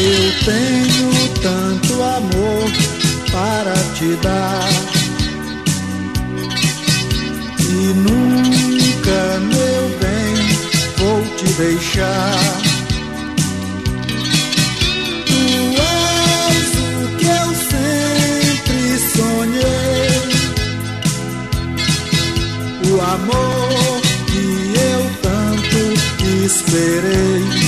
Eu tenho tanto amor para te dar. E nunca, meu bem, vou te deixar. o amor que eu tanto esperei.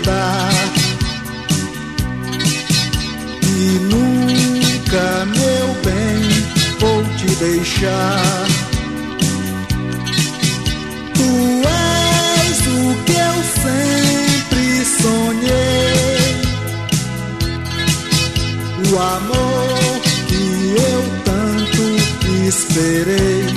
dar. E nunca, meu bem, vou te deixar. Tu és o que eu sempre sonhei. O amor que eu tanto esperei.